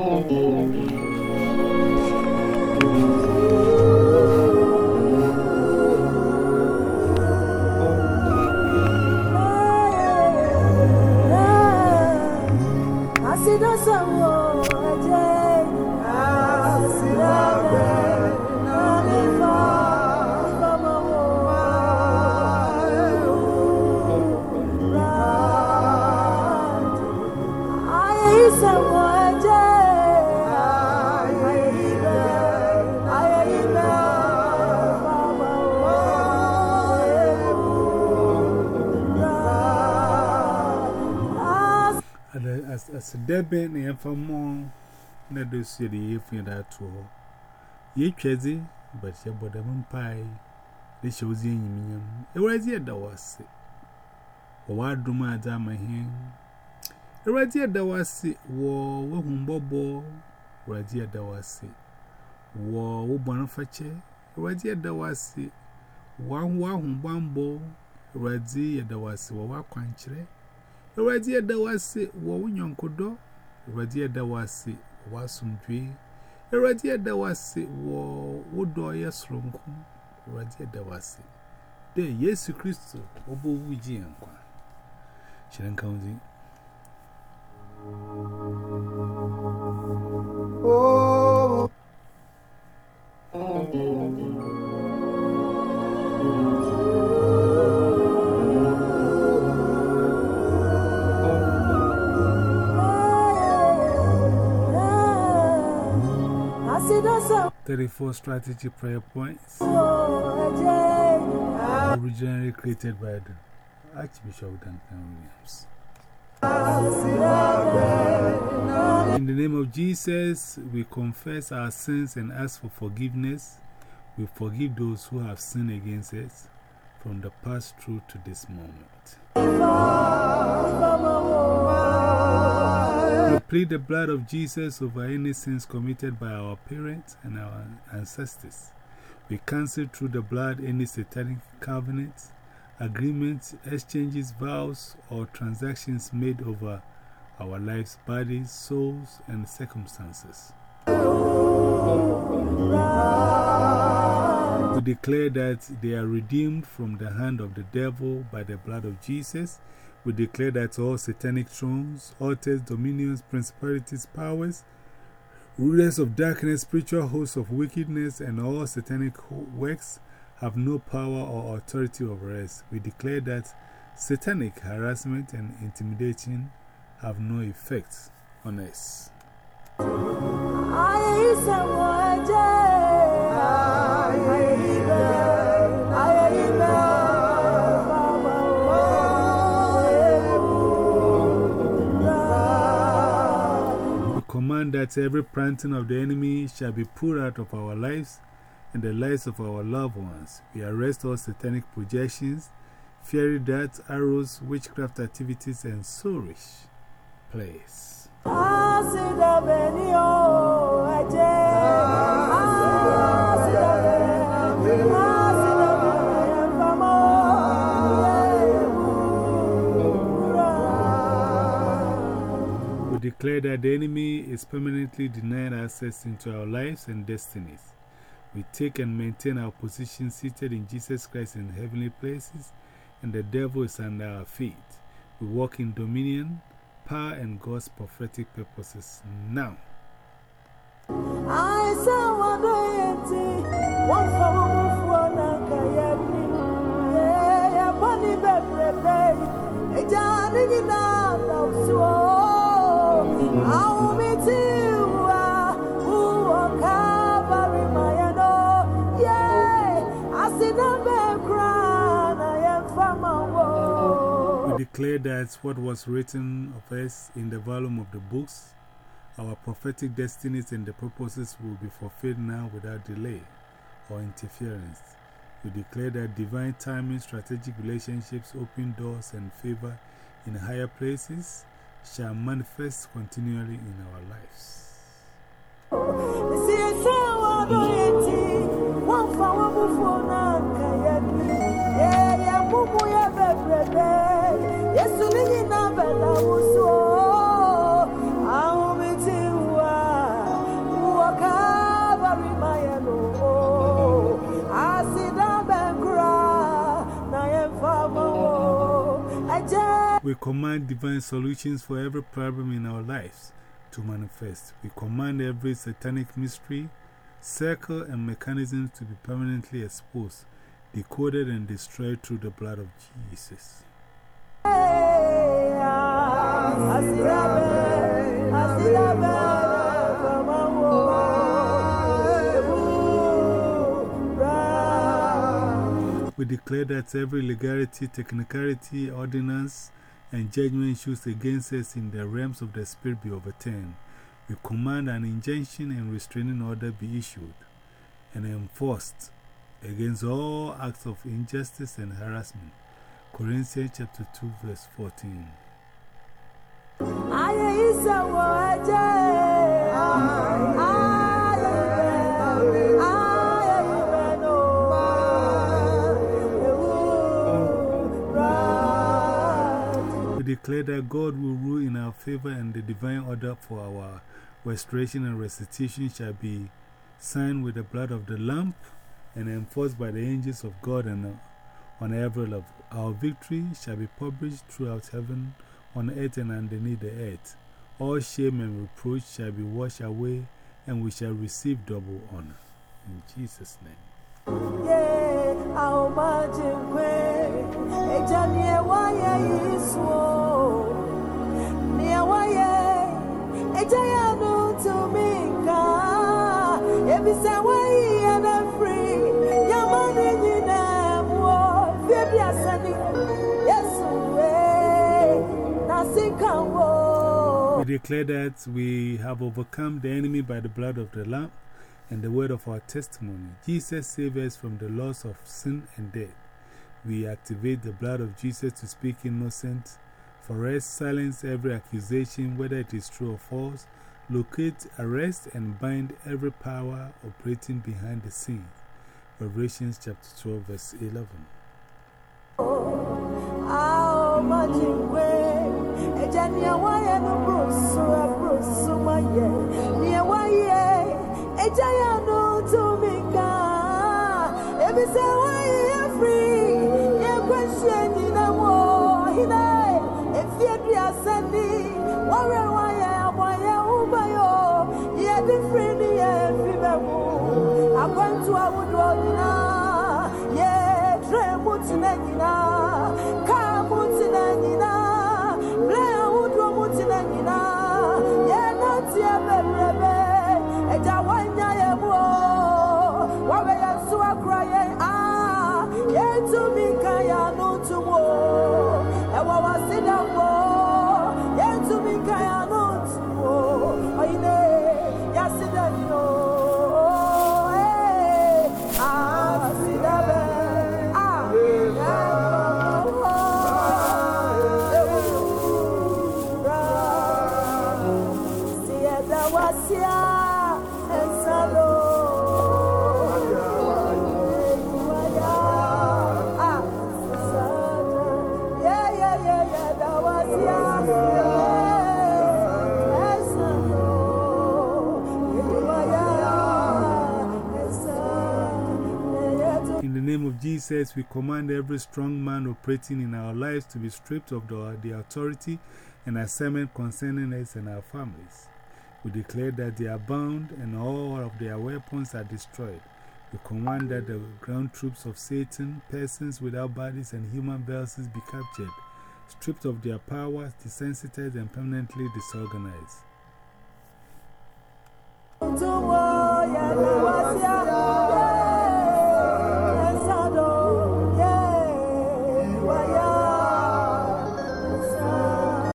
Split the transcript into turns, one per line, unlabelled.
Oh, That's a debit and for more. Not to see the if you that to her. Ye crazy, but your bottom and pie. This shows you in me. It was here that was it. A wild room at my hand. It was here that Awurade ẹ̀dá wá sí wọ wúnyọ̀ nkọ́dọ́, Awurade ẹ̀dá wá sí wà sùndwé, Awurade ẹ̀dá wá sí wọ wọ́dọ̀ ọ̀yẹ́ sọ̀rọ̀ nkú, Awurade ẹ̀dá wá sí. Dẹ́ Yesu Kristo, ọbọ̀ owó jí ẹ̀nkwa. Ṣẹ̀rẹ̀ nǹkan
ọ̀dín.
34 strategy prayer points originally created by the Archbishop Duncan Williams. In the name of Jesus, we confess our sins and ask for forgiveness. We forgive those who have sinned against us from the past through to this moment. We plead the blood of Jesus over any sins committed by our parents and our ancestors. We cancel through the blood any satanic covenants, agreements, exchanges, vows, or transactions made over our lives, bodies, souls, and circumstances. We declare that they are redeemed from the hand of the devil by the blood of Jesus. We declare that all satanic thrones, altars, dominions, principalities, powers, rulers of darkness, spiritual hosts of wickedness, and all satanic works have no power or authority over us. We declare that satanic harassment and intimidation have no effect on us. That every planting of the enemy shall be put out of our lives and the lives of our loved ones. We arrest all satanic projections, fiery darts, arrows, witchcraft activities, and sourish plays. Declare that the enemy is permanently denied access into our lives and destinies. We take and maintain our position seated in Jesus Christ in heavenly places, and the devil is under our feet. We walk in dominion, power, and God's prophetic purposes now. Declare that what was written of us in the volume of the books, our prophetic destinies and the purposes will be fulfilled now without delay or interference. We declare that divine timing, strategic relationships, open doors, and favor in higher places shall manifest continually in our lives. We command divine solutions for every problem in our lives to manifest. We command every satanic mystery, circle, and mechanism to be permanently exposed, decoded, and destroyed through the blood of Jesus. We declare that every legality, technicality, ordinance, and judgment issues against us in the realms of the Spirit be overturned. We command an injunction and restraining order be issued and enforced against all acts of injustice and harassment. Corinthians chapter 2, verse 14. Declare that God will rule in our favor and the divine order for our restoration and restitution shall be signed with the blood of the Lamb and enforced by the angels of God and on every level. Our victory shall be published throughout heaven, on earth, and underneath the earth. All shame and reproach shall be washed away, and we shall receive double honor. In Jesus' name.
Yeah,
declare that we have overcome the enemy by the blood of the Lamb and the word of our testimony. Jesus saved us from the loss of sin and death. We activate the blood of Jesus to speak innocent. Us, silence every accusation, whether it is true or false. Locate, arrest, and bind every power operating behind the scenes. Revelations chapter 12, verse 11.
I'll efi edi ase ni wɔre wa yɛ abɔ yɛ ugbe yo yɛ ni yɛ mu akɔntu awudu
ɔnyina yɛ tre mu. Jesus, we command every strong man operating in our lives to be stripped of the, the authority and assignment concerning us and our families. We declare that they are bound and all of their weapons are destroyed. We command that the ground troops of Satan, persons without bodies, and human vessels be captured, stripped of their powers, desensitized, and permanently disorganized.